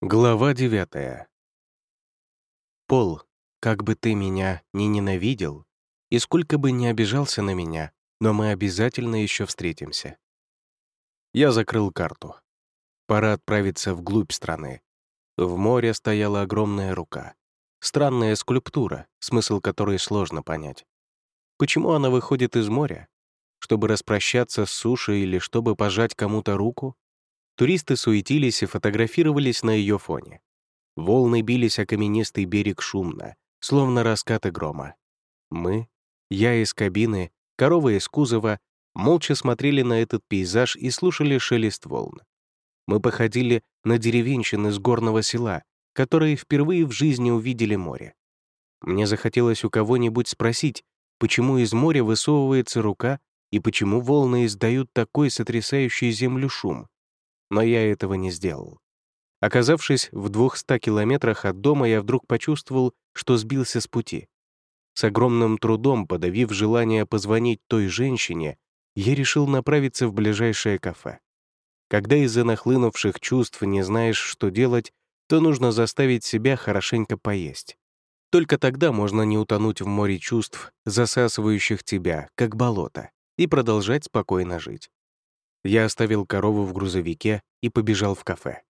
Глава девятая. Пол, как бы ты меня ни ненавидел, и сколько бы ни обижался на меня, но мы обязательно еще встретимся. Я закрыл карту. Пора отправиться вглубь страны. В море стояла огромная рука. Странная скульптура, смысл которой сложно понять. Почему она выходит из моря? Чтобы распрощаться с сушей или чтобы пожать кому-то руку? Туристы суетились и фотографировались на ее фоне. Волны бились о каменистый берег шумно, словно раскаты грома. Мы, я из кабины, корова из кузова, молча смотрели на этот пейзаж и слушали шелест волн. Мы походили на деревенщин из горного села, которые впервые в жизни увидели море. Мне захотелось у кого-нибудь спросить, почему из моря высовывается рука и почему волны издают такой сотрясающий землю шум но я этого не сделал. Оказавшись в 200 километрах от дома, я вдруг почувствовал, что сбился с пути. С огромным трудом, подавив желание позвонить той женщине, я решил направиться в ближайшее кафе. Когда из-за нахлынувших чувств не знаешь, что делать, то нужно заставить себя хорошенько поесть. Только тогда можно не утонуть в море чувств, засасывающих тебя, как болото, и продолжать спокойно жить. Я оставил корову в грузовике и побежал в кафе.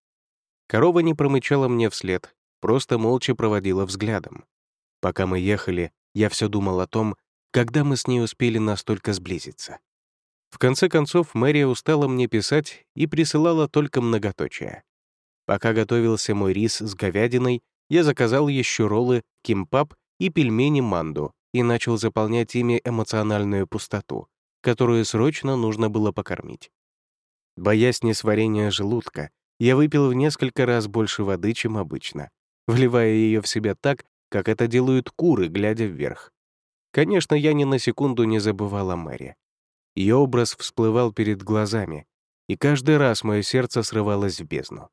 Корова не промычала мне вслед, просто молча проводила взглядом. Пока мы ехали, я все думал о том, когда мы с ней успели настолько сблизиться. В конце концов, Мэрия устала мне писать и присылала только многоточие. Пока готовился мой рис с говядиной, я заказал еще роллы, кимпап и пельмени манду и начал заполнять ими эмоциональную пустоту, которую срочно нужно было покормить. Боясь несварения желудка, я выпил в несколько раз больше воды, чем обычно, вливая ее в себя так, как это делают куры, глядя вверх. Конечно, я ни на секунду не забывал о Мэри. Ее образ всплывал перед глазами, и каждый раз мое сердце срывалось в бездну.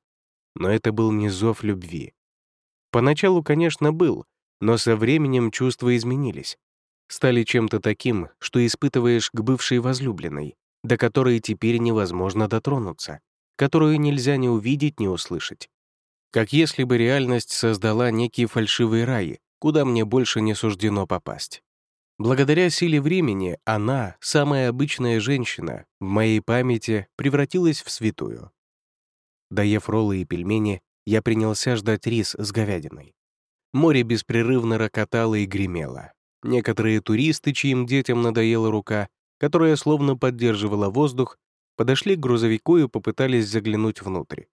Но это был не зов любви. Поначалу, конечно, был, но со временем чувства изменились. Стали чем-то таким, что испытываешь к бывшей возлюбленной, до которой теперь невозможно дотронуться, которую нельзя ни увидеть, ни услышать. Как если бы реальность создала некий фальшивый рай, куда мне больше не суждено попасть. Благодаря силе времени она, самая обычная женщина, в моей памяти превратилась в святую. Доев роллы и пельмени, я принялся ждать рис с говядиной. Море беспрерывно рокотало и гремело. Некоторые туристы, чьим детям надоела рука, которая словно поддерживала воздух, подошли к грузовику и попытались заглянуть внутрь.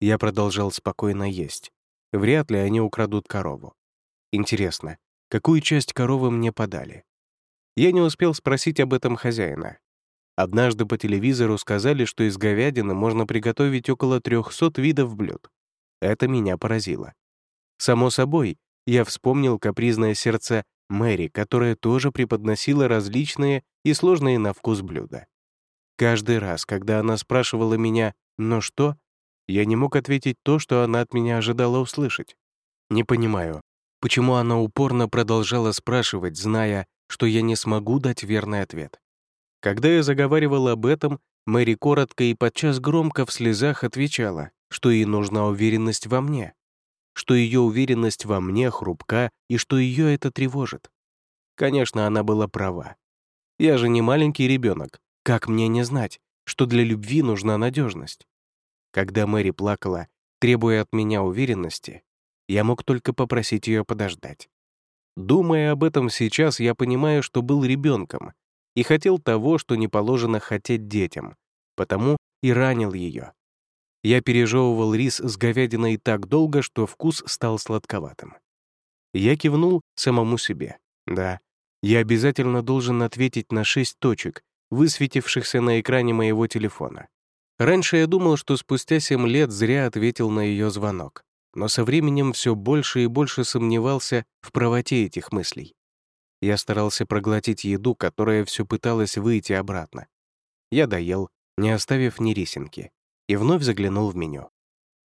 Я продолжал спокойно есть. Вряд ли они украдут корову. Интересно, какую часть коровы мне подали? Я не успел спросить об этом хозяина. Однажды по телевизору сказали, что из говядины можно приготовить около 300 видов блюд. Это меня поразило. Само собой, я вспомнил капризное сердце Мэри, которая тоже преподносила различные и сложные на вкус блюда. Каждый раз, когда она спрашивала меня «но что?», я не мог ответить то, что она от меня ожидала услышать. Не понимаю, почему она упорно продолжала спрашивать, зная, что я не смогу дать верный ответ. Когда я заговаривал об этом, Мэри коротко и подчас громко в слезах отвечала, что ей нужна уверенность во мне, что ее уверенность во мне хрупка и что ее это тревожит. Конечно, она была права. Я же не маленький ребенок. Как мне не знать, что для любви нужна надежность? Когда Мэри плакала, требуя от меня уверенности, я мог только попросить ее подождать. Думая об этом сейчас, я понимаю, что был ребенком и хотел того, что не положено хотеть детям, потому и ранил ее. Я пережевывал рис с говядиной так долго, что вкус стал сладковатым. Я кивнул самому себе. Да, я обязательно должен ответить на шесть точек, высветившихся на экране моего телефона. Раньше я думал, что спустя семь лет зря ответил на ее звонок, но со временем все больше и больше сомневался в правоте этих мыслей. Я старался проглотить еду, которая все пыталась выйти обратно. Я доел, не оставив ни рисинки, и вновь заглянул в меню.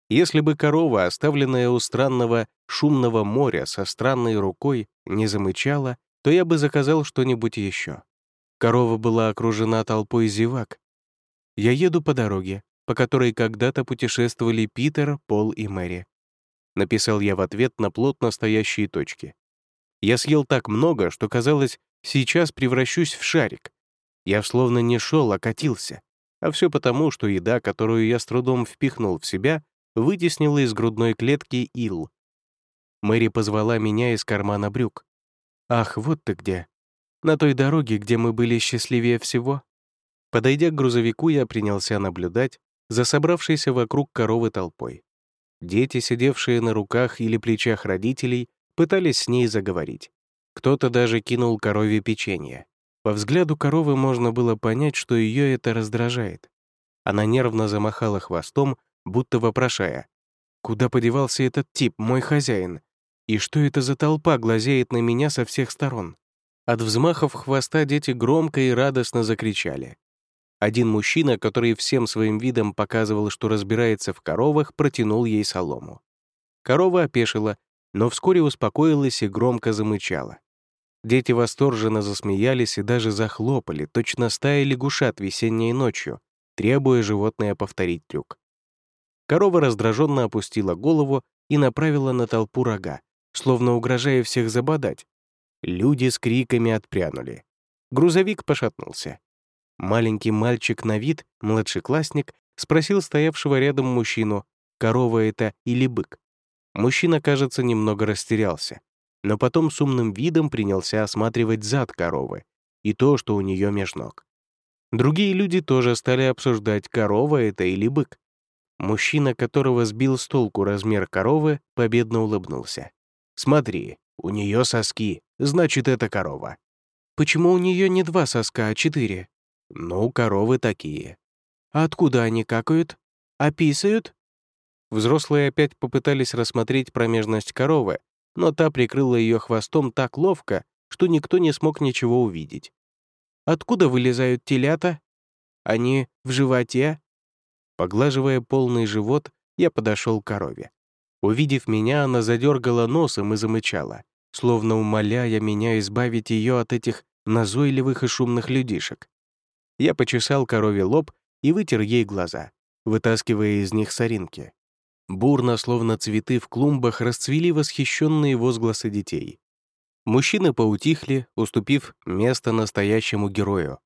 Если бы корова, оставленная у странного шумного моря со странной рукой, не замычала, то я бы заказал что-нибудь еще. Корова была окружена толпой зевак. Я еду по дороге, по которой когда-то путешествовали Питер, Пол и Мэри. Написал я в ответ на плотно стоящие точки. Я съел так много, что казалось, сейчас превращусь в шарик. Я словно не шел, а катился. А все потому, что еда, которую я с трудом впихнул в себя, вытеснила из грудной клетки ил. Мэри позвала меня из кармана брюк. «Ах, вот ты где. На той дороге, где мы были счастливее всего». Подойдя к грузовику, я принялся наблюдать за собравшейся вокруг коровы толпой. Дети, сидевшие на руках или плечах родителей, пытались с ней заговорить. Кто-то даже кинул корове печенье. По взгляду коровы можно было понять, что ее это раздражает. Она нервно замахала хвостом, будто вопрошая, «Куда подевался этот тип, мой хозяин? И что это за толпа глазеет на меня со всех сторон?» От взмахов хвоста дети громко и радостно закричали. Один мужчина, который всем своим видом показывал, что разбирается в коровах, протянул ей солому. Корова опешила, но вскоре успокоилась и громко замычала. Дети восторженно засмеялись и даже захлопали, точно стая лягушат весенней ночью, требуя животное повторить трюк. Корова раздраженно опустила голову и направила на толпу рога, словно угрожая всех забодать. Люди с криками отпрянули. Грузовик пошатнулся. Маленький мальчик на вид, младшеклассник, спросил стоявшего рядом мужчину, корова это или бык. Мужчина, кажется, немного растерялся, но потом с умным видом принялся осматривать зад коровы и то, что у нее меж ног. Другие люди тоже стали обсуждать, корова это или бык. Мужчина, которого сбил с толку размер коровы, победно улыбнулся. «Смотри, у нее соски, значит, это корова». «Почему у нее не два соска, а четыре?» Ну, коровы такие. А откуда они какают? А? Взрослые опять попытались рассмотреть промежность коровы, но та прикрыла ее хвостом так ловко, что никто не смог ничего увидеть. Откуда вылезают телята? Они в животе? Поглаживая полный живот, я подошел к корове. Увидев меня, она задергала носом и замычала, словно умоляя меня избавить ее от этих назойливых и шумных людишек. Я почесал корове лоб и вытер ей глаза, вытаскивая из них соринки. Бурно, словно цветы в клумбах, расцвели восхищенные возгласы детей. Мужчины поутихли, уступив место настоящему герою.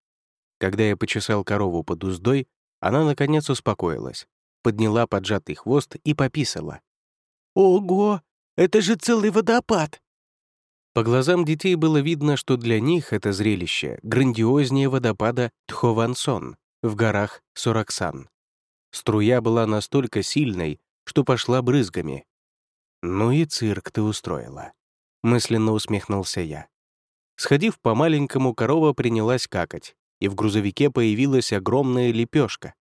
Когда я почесал корову под уздой, она, наконец, успокоилась, подняла поджатый хвост и пописала. «Ого! Это же целый водопад!» По глазам детей было видно, что для них это зрелище грандиознее водопада Тховансон в горах Сораксан. Струя была настолько сильной, что пошла брызгами. «Ну и цирк ты устроила», — мысленно усмехнулся я. Сходив по маленькому, корова принялась какать, и в грузовике появилась огромная лепешка.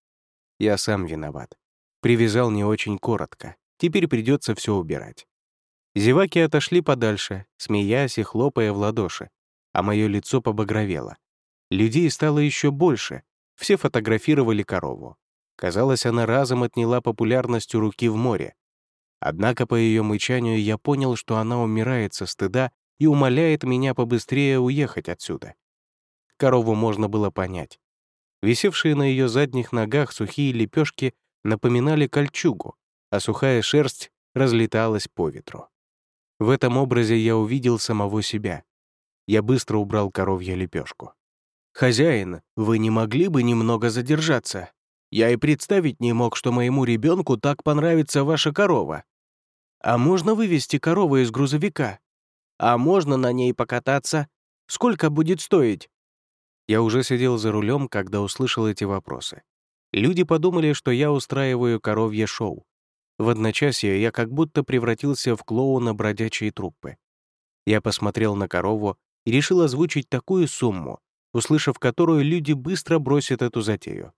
Я сам виноват. Привязал не очень коротко. Теперь придется все убирать. Зеваки отошли подальше, смеясь и хлопая в ладоши, а мое лицо побагровело. Людей стало еще больше, все фотографировали корову. Казалось, она разом отняла популярность у руки в море. Однако по ее мычанию я понял, что она умирает со стыда и умоляет меня побыстрее уехать отсюда. Корову можно было понять. Висевшие на ее задних ногах сухие лепешки напоминали кольчугу, а сухая шерсть разлеталась по ветру. В этом образе я увидел самого себя. Я быстро убрал коровью лепешку. «Хозяин, вы не могли бы немного задержаться? Я и представить не мог, что моему ребенку так понравится ваша корова. А можно вывести корову из грузовика? А можно на ней покататься? Сколько будет стоить?» Я уже сидел за рулем, когда услышал эти вопросы. Люди подумали, что я устраиваю коровье шоу. В одночасье я как будто превратился в клоуна бродячей труппы. Я посмотрел на корову и решил озвучить такую сумму, услышав которую люди быстро бросят эту затею.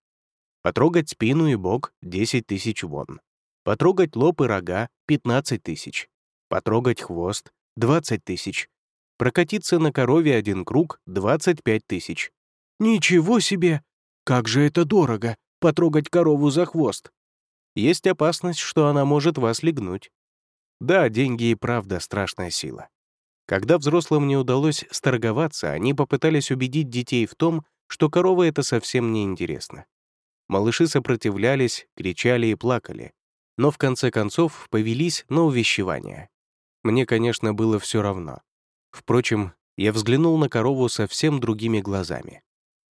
Потрогать спину и бок — 10 тысяч вон. Потрогать лоб и рога — 15 тысяч. Потрогать хвост — 20 тысяч. Прокатиться на корове один круг — 25 тысяч. Ничего себе! Как же это дорого, потрогать корову за хвост! Есть опасность, что она может вас легнуть. Да, деньги и правда страшная сила. Когда взрослым не удалось сторговаться, они попытались убедить детей в том, что корова — это совсем не интересно. Малыши сопротивлялись, кричали и плакали, но в конце концов повелись на увещевание. Мне, конечно, было все равно. Впрочем, я взглянул на корову совсем другими глазами.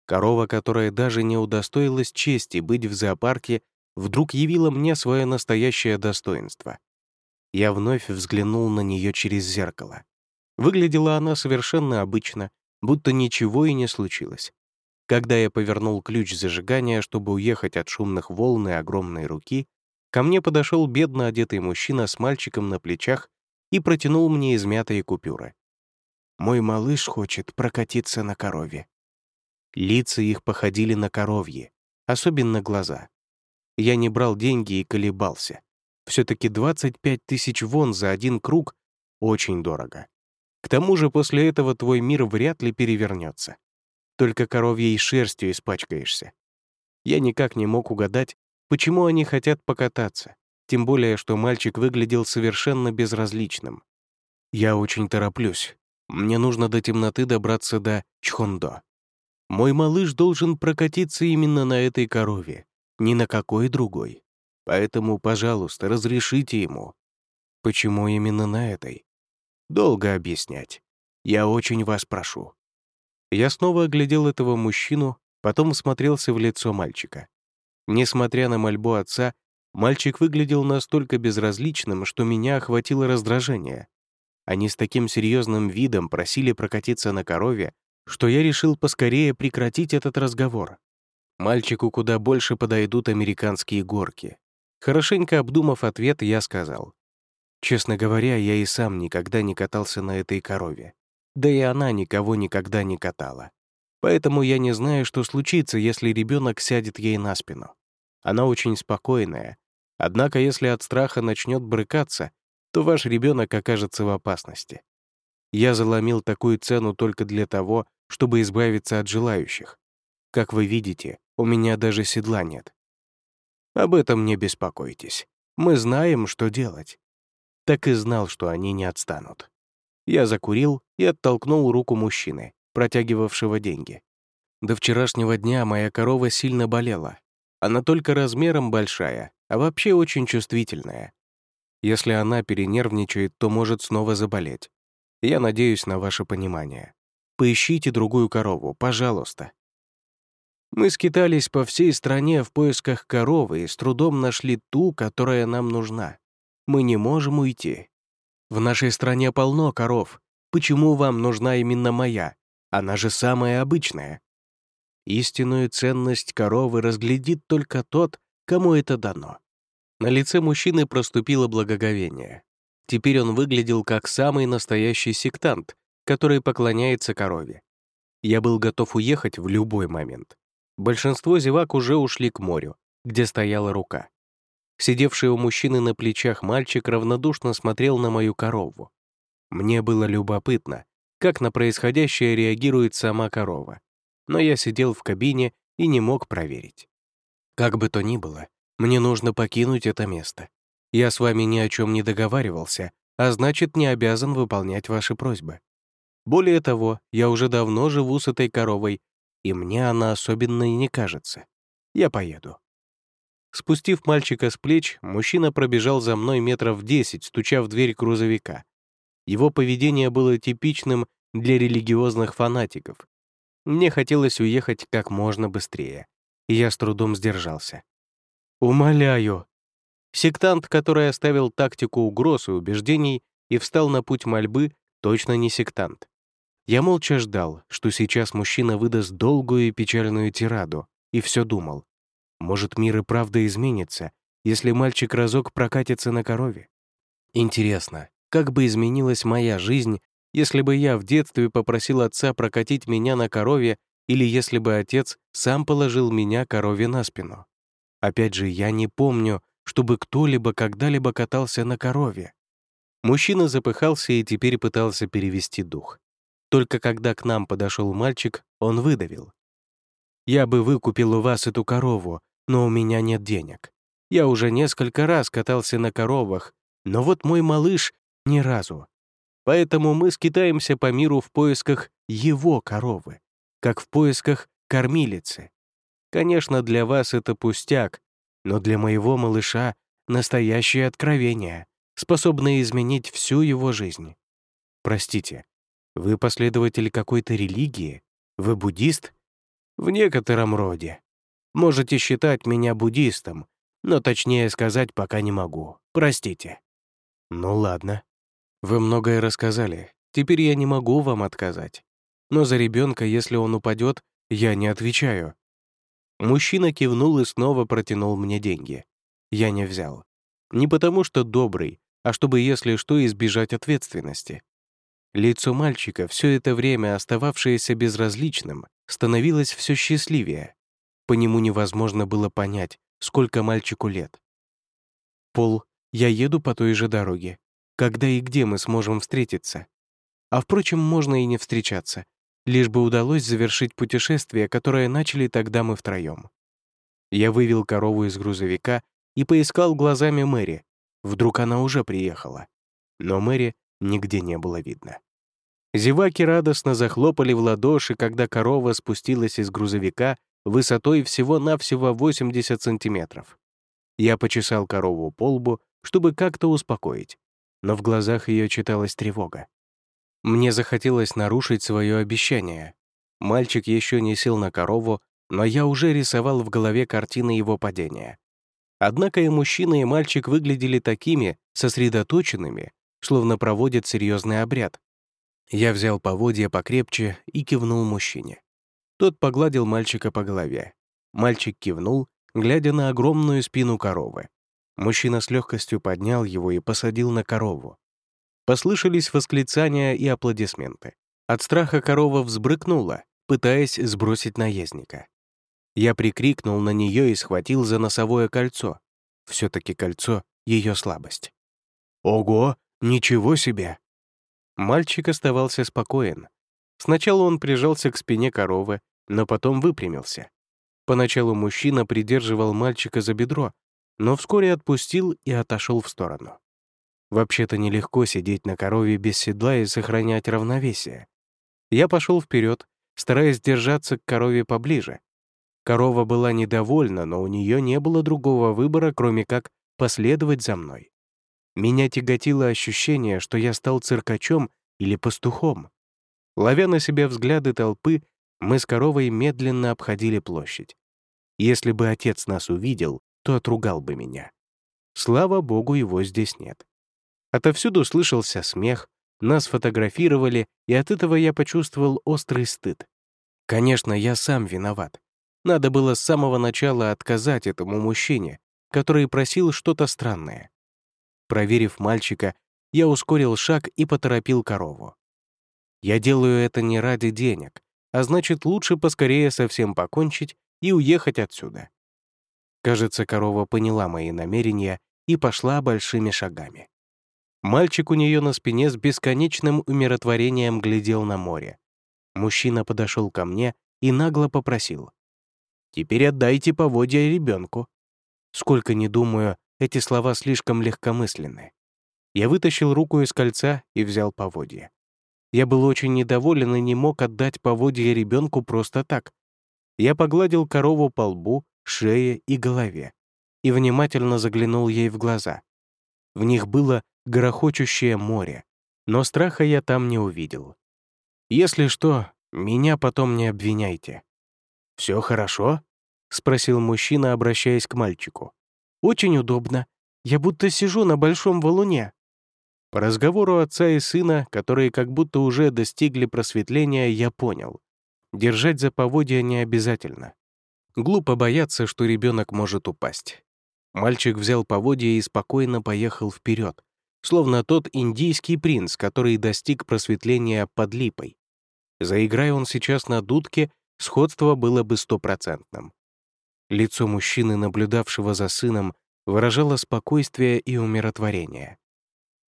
Корова, которая даже не удостоилась чести быть в зоопарке, вдруг явила мне свое настоящее достоинство. Я вновь взглянул на нее через зеркало. Выглядела она совершенно обычно, будто ничего и не случилось. Когда я повернул ключ зажигания, чтобы уехать от шумных волн и огромной руки, ко мне подошел бедно одетый мужчина с мальчиком на плечах и протянул мне измятые купюры. «Мой малыш хочет прокатиться на корове». Лица их походили на коровьи, особенно глаза. Я не брал деньги и колебался. Все-таки 25 тысяч вон за один круг — очень дорого. К тому же после этого твой мир вряд ли перевернется. Только коровьей шерстью испачкаешься. Я никак не мог угадать, почему они хотят покататься, тем более, что мальчик выглядел совершенно безразличным. Я очень тороплюсь. Мне нужно до темноты добраться до Чхондо. Мой малыш должен прокатиться именно на этой корове, ни на какой другой. Поэтому, пожалуйста, разрешите ему. Почему именно на этой? Долго объяснять. Я очень вас прошу. Я снова оглядел этого мужчину, потом смотрелся в лицо мальчика. Несмотря на мольбу отца, мальчик выглядел настолько безразличным, что меня охватило раздражение. Они с таким серьезным видом просили прокатиться на корове, что я решил поскорее прекратить этот разговор. Мальчику куда больше подойдут американские горки. Хорошенько обдумав ответ, я сказал. Честно говоря, я и сам никогда не катался на этой корове. Да и она никого никогда не катала. Поэтому я не знаю, что случится, если ребенок сядет ей на спину. Она очень спокойная. Однако, если от страха начнет брыкаться, то ваш ребенок окажется в опасности. Я заломил такую цену только для того, чтобы избавиться от желающих. Как вы видите, у меня даже седла нет. Об этом не беспокойтесь. Мы знаем, что делать. Так и знал, что они не отстанут. Я закурил и оттолкнул руку мужчины, протягивавшего деньги. До вчерашнего дня моя корова сильно болела. Она только размером большая, а вообще очень чувствительная. Если она перенервничает, то может снова заболеть. Я надеюсь на ваше понимание. Поищите другую корову, пожалуйста. Мы скитались по всей стране в поисках коровы и с трудом нашли ту, которая нам нужна. Мы не можем уйти. В нашей стране полно коров. Почему вам нужна именно моя? Она же самая обычная. Истинную ценность коровы разглядит только тот, кому это дано. На лице мужчины проступило благоговение. Теперь он выглядел как самый настоящий сектант, который поклоняется корове. Я был готов уехать в любой момент. Большинство зевак уже ушли к морю, где стояла рука. Сидевший у мужчины на плечах мальчик равнодушно смотрел на мою корову. Мне было любопытно, как на происходящее реагирует сама корова. Но я сидел в кабине и не мог проверить. Как бы то ни было, мне нужно покинуть это место. Я с вами ни о чем не договаривался, а значит, не обязан выполнять ваши просьбы. Более того, я уже давно живу с этой коровой и мне она особенно и не кажется. Я поеду». Спустив мальчика с плеч, мужчина пробежал за мной метров десять, стуча в дверь грузовика. Его поведение было типичным для религиозных фанатиков. Мне хотелось уехать как можно быстрее, и я с трудом сдержался. «Умоляю!» Сектант, который оставил тактику угроз и убеждений и встал на путь мольбы, точно не сектант. Я молча ждал, что сейчас мужчина выдаст долгую и печальную тираду, и все думал. Может, мир и правда изменится, если мальчик разок прокатится на корове? Интересно, как бы изменилась моя жизнь, если бы я в детстве попросил отца прокатить меня на корове или если бы отец сам положил меня корове на спину? Опять же, я не помню, чтобы кто-либо когда-либо катался на корове. Мужчина запыхался и теперь пытался перевести дух. Только когда к нам подошел мальчик, он выдавил. «Я бы выкупил у вас эту корову, но у меня нет денег. Я уже несколько раз катался на коровах, но вот мой малыш — ни разу. Поэтому мы скитаемся по миру в поисках его коровы, как в поисках кормилицы. Конечно, для вас это пустяк, но для моего малыша — настоящее откровение, способное изменить всю его жизнь. Простите, вы последователь какой-то религии? Вы буддист? В некотором роде. Можете считать меня буддистом, но точнее сказать пока не могу. Простите. Ну ладно. Вы многое рассказали. Теперь я не могу вам отказать. Но за ребенка, если он упадет, я не отвечаю. Мужчина кивнул и снова протянул мне деньги. Я не взял. Не потому что добрый, а чтобы, если что, избежать ответственности. Лицо мальчика, все это время остававшееся безразличным, становилось все счастливее. По нему невозможно было понять, сколько мальчику лет. «Пол, я еду по той же дороге. Когда и где мы сможем встретиться? А впрочем, можно и не встречаться, лишь бы удалось завершить путешествие, которое начали тогда мы втроем. Я вывел корову из грузовика и поискал глазами Мэри. Вдруг она уже приехала. Но Мэри нигде не было видно. Зеваки радостно захлопали в ладоши, когда корова спустилась из грузовика высотой всего-навсего 80 сантиметров. Я почесал корову по лбу, чтобы как-то успокоить, но в глазах ее читалась тревога. Мне захотелось нарушить свое обещание. Мальчик еще не сел на корову, но я уже рисовал в голове картины его падения. Однако и мужчина, и мальчик выглядели такими сосредоточенными, словно проводят серьезный обряд. Я взял поводья покрепче и кивнул мужчине. Тот погладил мальчика по голове. Мальчик кивнул, глядя на огромную спину коровы. Мужчина с легкостью поднял его и посадил на корову. Послышались восклицания и аплодисменты. От страха корова взбрыкнула, пытаясь сбросить наездника. Я прикрикнул на нее и схватил за носовое кольцо. Все-таки кольцо — ее слабость. «Ого, ничего себе!» Мальчик оставался спокоен. Сначала он прижался к спине коровы, но потом выпрямился. Поначалу мужчина придерживал мальчика за бедро, но вскоре отпустил и отошел в сторону. Вообще-то нелегко сидеть на корове без седла и сохранять равновесие. Я пошел вперед, стараясь держаться к корове поближе. Корова была недовольна, но у нее не было другого выбора, кроме как последовать за мной. Меня тяготило ощущение, что я стал циркачом или пастухом. Ловя на себя взгляды толпы, мы с коровой медленно обходили площадь. Если бы отец нас увидел, то отругал бы меня. Слава богу, его здесь нет. Отовсюду слышался смех, нас фотографировали, и от этого я почувствовал острый стыд. Конечно, я сам виноват. Надо было с самого начала отказать этому мужчине, который просил что-то странное. Проверив мальчика, я ускорил шаг и поторопил корову. Я делаю это не ради денег, а значит, лучше поскорее совсем покончить и уехать отсюда. Кажется, корова поняла мои намерения и пошла большими шагами. Мальчик у нее на спине с бесконечным умиротворением глядел на море. Мужчина подошел ко мне и нагло попросил. «Теперь отдайте поводья ребенку». Сколько не думаю, эти слова слишком легкомысленны. Я вытащил руку из кольца и взял поводья. Я был очень недоволен и не мог отдать поводья ребенку просто так. Я погладил корову по лбу, шее и голове и внимательно заглянул ей в глаза. В них было грохочущее море, но страха я там не увидел. «Если что, меня потом не обвиняйте». «Все хорошо?» — спросил мужчина, обращаясь к мальчику. Очень удобно. Я будто сижу на большом валуне». По разговору отца и сына, которые как будто уже достигли просветления, я понял. Держать за поводья не обязательно. Глупо бояться, что ребенок может упасть. Мальчик взял поводья и спокойно поехал вперед, словно тот индийский принц, который достиг просветления под липой. Заиграя он сейчас на дудке, сходство было бы стопроцентным. Лицо мужчины, наблюдавшего за сыном, выражало спокойствие и умиротворение.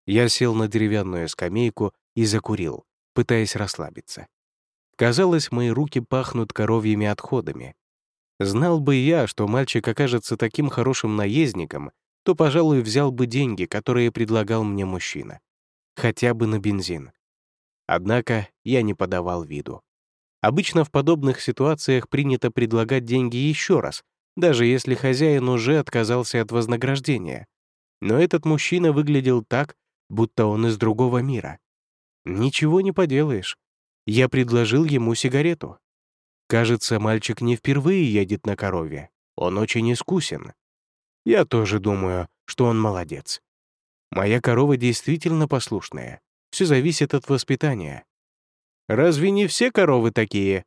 Я сел на деревянную скамейку и закурил, пытаясь расслабиться. Казалось, мои руки пахнут коровьими отходами. Знал бы я, что мальчик окажется таким хорошим наездником, то, пожалуй, взял бы деньги, которые предлагал мне мужчина. Хотя бы на бензин. Однако я не подавал виду. Обычно в подобных ситуациях принято предлагать деньги еще раз, даже если хозяин уже отказался от вознаграждения. Но этот мужчина выглядел так, будто он из другого мира. Ничего не поделаешь. Я предложил ему сигарету. Кажется, мальчик не впервые едет на корове. Он очень искусен. Я тоже думаю, что он молодец. Моя корова действительно послушная. Все зависит от воспитания. Разве не все коровы такие?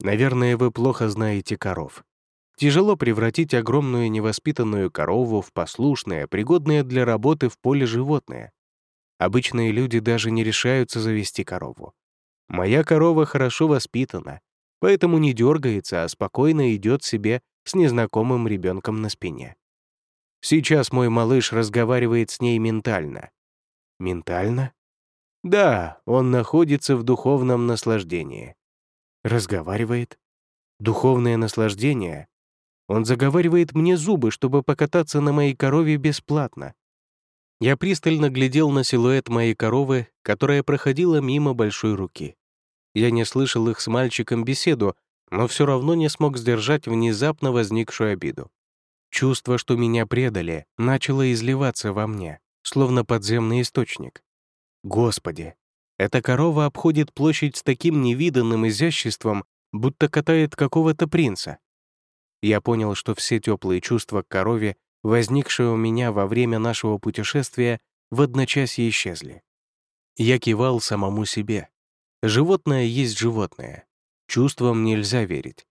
Наверное, вы плохо знаете коров. Тяжело превратить огромную невоспитанную корову в послушное, пригодное для работы в поле животное. Обычные люди даже не решаются завести корову. Моя корова хорошо воспитана, поэтому не дергается, а спокойно идет себе с незнакомым ребенком на спине. Сейчас мой малыш разговаривает с ней ментально. Ментально? Да, он находится в духовном наслаждении. Разговаривает? Духовное наслаждение? Он заговаривает мне зубы, чтобы покататься на моей корове бесплатно. Я пристально глядел на силуэт моей коровы, которая проходила мимо большой руки. Я не слышал их с мальчиком беседу, но все равно не смог сдержать внезапно возникшую обиду. Чувство, что меня предали, начало изливаться во мне, словно подземный источник. Господи, эта корова обходит площадь с таким невиданным изяществом, будто катает какого-то принца. Я понял, что все теплые чувства к корове, возникшие у меня во время нашего путешествия, в одночасье исчезли. Я кивал самому себе. Животное есть животное. Чувствам нельзя верить.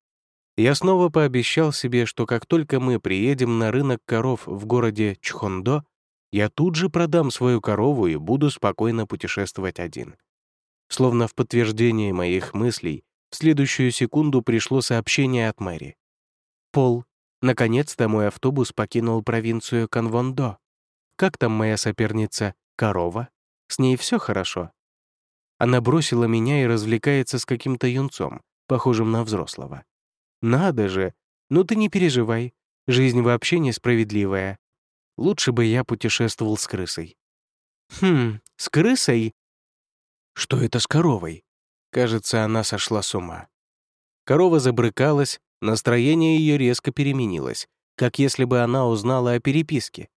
Я снова пообещал себе, что как только мы приедем на рынок коров в городе Чхондо, я тут же продам свою корову и буду спокойно путешествовать один. Словно в подтверждение моих мыслей, в следующую секунду пришло сообщение от Мэри. «Пол, наконец-то мой автобус покинул провинцию Канвондо. Как там моя соперница, корова? С ней все хорошо?» Она бросила меня и развлекается с каким-то юнцом, похожим на взрослого. «Надо же! Ну ты не переживай. Жизнь вообще несправедливая. Лучше бы я путешествовал с крысой». «Хм, с крысой?» «Что это с коровой?» Кажется, она сошла с ума. Корова забрыкалась, настроение ее резко переменилось, как если бы она узнала о переписке.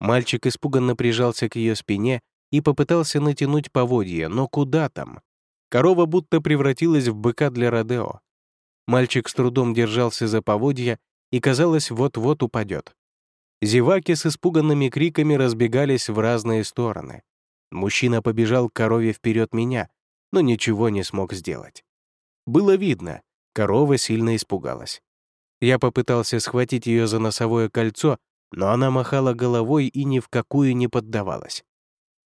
Мальчик испуганно прижался к ее спине и попытался натянуть поводья, но куда там? Корова будто превратилась в быка для Родео. Мальчик с трудом держался за поводья и, казалось, вот-вот упадет. Зеваки с испуганными криками разбегались в разные стороны. Мужчина побежал к корове вперед меня, но ничего не смог сделать. Было видно, корова сильно испугалась. Я попытался схватить ее за носовое кольцо, но она махала головой и ни в какую не поддавалась.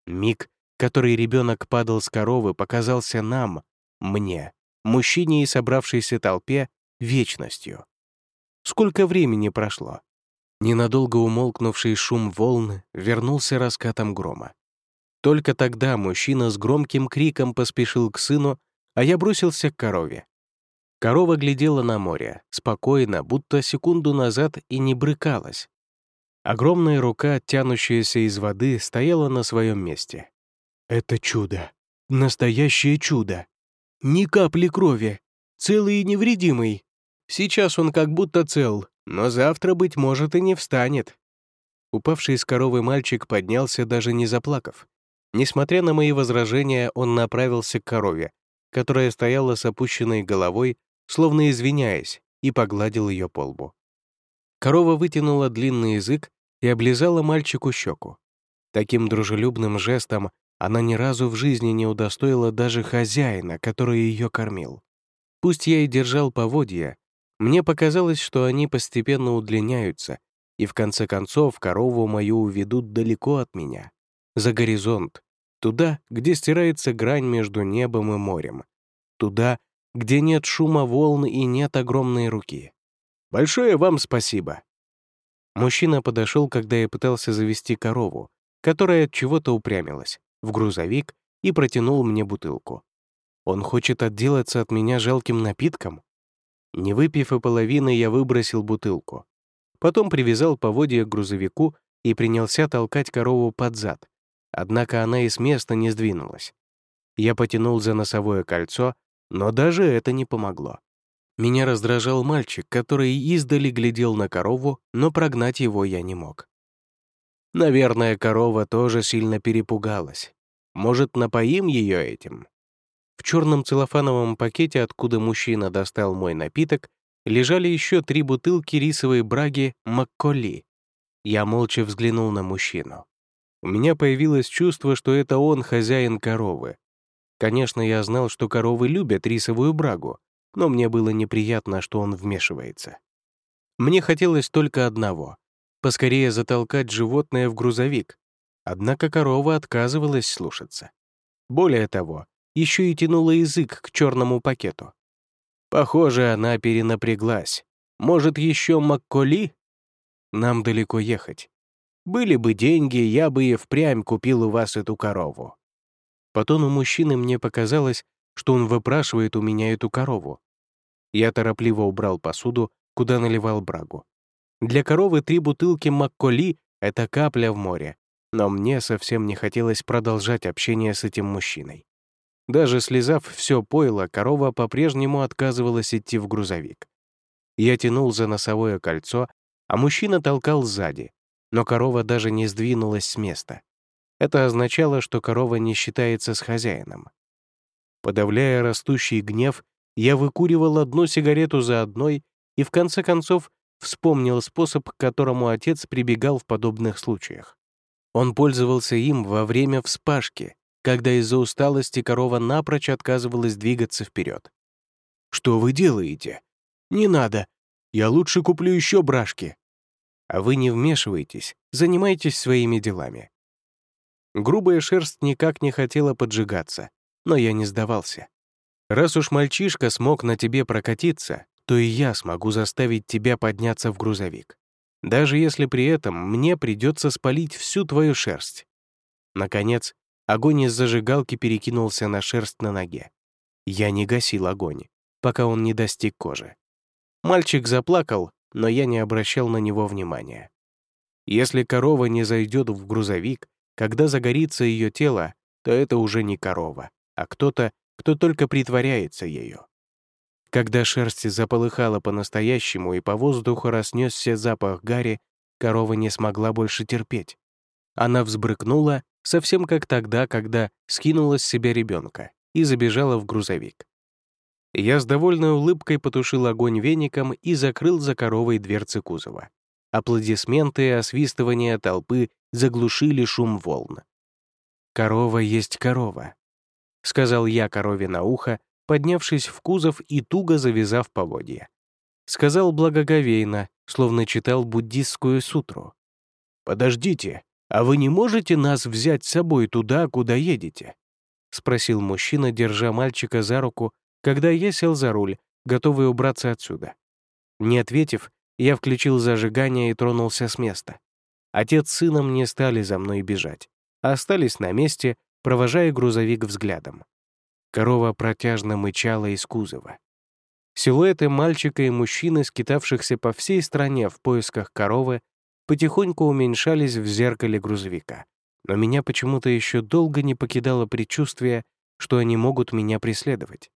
Миг, который ребенок падал с коровы, показался нам, мне, мужчине и собравшейся толпе вечностью. Сколько времени прошло? Ненадолго умолкнувший шум волны вернулся раскатом грома. Только тогда мужчина с громким криком поспешил к сыну, а я бросился к корове. Корова глядела на море, спокойно, будто секунду назад и не брыкалась. Огромная рука, тянущаяся из воды, стояла на своем месте. «Это чудо! Настоящее чудо!» Ни капли крови. Целый и невредимый. Сейчас он как будто цел, но завтра, быть может, и не встанет. Упавший из коровы мальчик поднялся, даже не заплакав. Несмотря на мои возражения, он направился к корове, которая стояла с опущенной головой, словно извиняясь, и погладил ее по лбу. Корова вытянула длинный язык и облизала мальчику щеку. Таким дружелюбным жестом она ни разу в жизни не удостоила даже хозяина, который ее кормил. Пусть я и держал поводья, мне показалось, что они постепенно удлиняются, и в конце концов корову мою уведут далеко от меня, за горизонт, туда, где стирается грань между небом и морем, туда, где нет шума волн и нет огромной руки. Большое вам спасибо. Мужчина подошел, когда я пытался завести корову, которая от чего-то упрямилась в грузовик и протянул мне бутылку. Он хочет отделаться от меня жалким напитком? Не выпив и половины, я выбросил бутылку. Потом привязал поводья к грузовику и принялся толкать корову под зад. Однако она и с места не сдвинулась. Я потянул за носовое кольцо, Но даже это не помогло. Меня раздражал мальчик, который издали глядел на корову, но прогнать его я не мог. Наверное, корова тоже сильно перепугалась. Может, напоим ее этим? В черном целлофановом пакете, откуда мужчина достал мой напиток, лежали еще три бутылки рисовой браги Макколи. Я молча взглянул на мужчину. У меня появилось чувство, что это он хозяин коровы. Конечно, я знал, что коровы любят рисовую брагу, но мне было неприятно, что он вмешивается. Мне хотелось только одного — поскорее затолкать животное в грузовик. Однако корова отказывалась слушаться. Более того, еще и тянула язык к черному пакету. Похоже, она перенапряглась. Может, еще Макколи? Нам далеко ехать. Были бы деньги, я бы и впрямь купил у вас эту корову. По тону мужчины мне показалось, что он выпрашивает у меня эту корову. Я торопливо убрал посуду, куда наливал брагу. Для коровы три бутылки Макколи — это капля в море, но мне совсем не хотелось продолжать общение с этим мужчиной. Даже слезав все пойло, корова по-прежнему отказывалась идти в грузовик. Я тянул за носовое кольцо, а мужчина толкал сзади, но корова даже не сдвинулась с места. Это означало, что корова не считается с хозяином. Подавляя растущий гнев, я выкуривал одну сигарету за одной и, в конце концов, вспомнил способ, к которому отец прибегал в подобных случаях. Он пользовался им во время вспашки, когда из-за усталости корова напрочь отказывалась двигаться вперед. «Что вы делаете? Не надо. Я лучше куплю еще брашки». А вы не вмешивайтесь, занимайтесь своими делами. Грубая шерсть никак не хотела поджигаться, но я не сдавался. Раз уж мальчишка смог на тебе прокатиться, то и я смогу заставить тебя подняться в грузовик. Даже если при этом мне придется спалить всю твою шерсть. Наконец, Огонь из зажигалки перекинулся на шерсть на ноге. Я не гасил огонь, пока он не достиг кожи. Мальчик заплакал, но я не обращал на него внимания. Если корова не зайдет в грузовик, когда загорится ее тело, то это уже не корова, а кто-то, кто только притворяется ею. Когда шерсть заполыхала по-настоящему и по воздуху разнесся запах гари, корова не смогла больше терпеть. Она взбрыкнула совсем как тогда, когда скинула с себя ребенка и забежала в грузовик. Я с довольной улыбкой потушил огонь веником и закрыл за коровой дверцы кузова. Аплодисменты и освистывания толпы заглушили шум волн. «Корова есть корова», — сказал я корове на ухо, поднявшись в кузов и туго завязав поводья. Сказал благоговейно, словно читал буддистскую сутру. «Подождите, «А вы не можете нас взять с собой туда, куда едете?» — спросил мужчина, держа мальчика за руку, когда я сел за руль, готовый убраться отсюда. Не ответив, я включил зажигание и тронулся с места. Отец с сыном не стали за мной бежать, а остались на месте, провожая грузовик взглядом. Корова протяжно мычала из кузова. Силуэты мальчика и мужчины, скитавшихся по всей стране в поисках коровы, потихоньку уменьшались в зеркале грузовика. Но меня почему-то еще долго не покидало предчувствие, что они могут меня преследовать.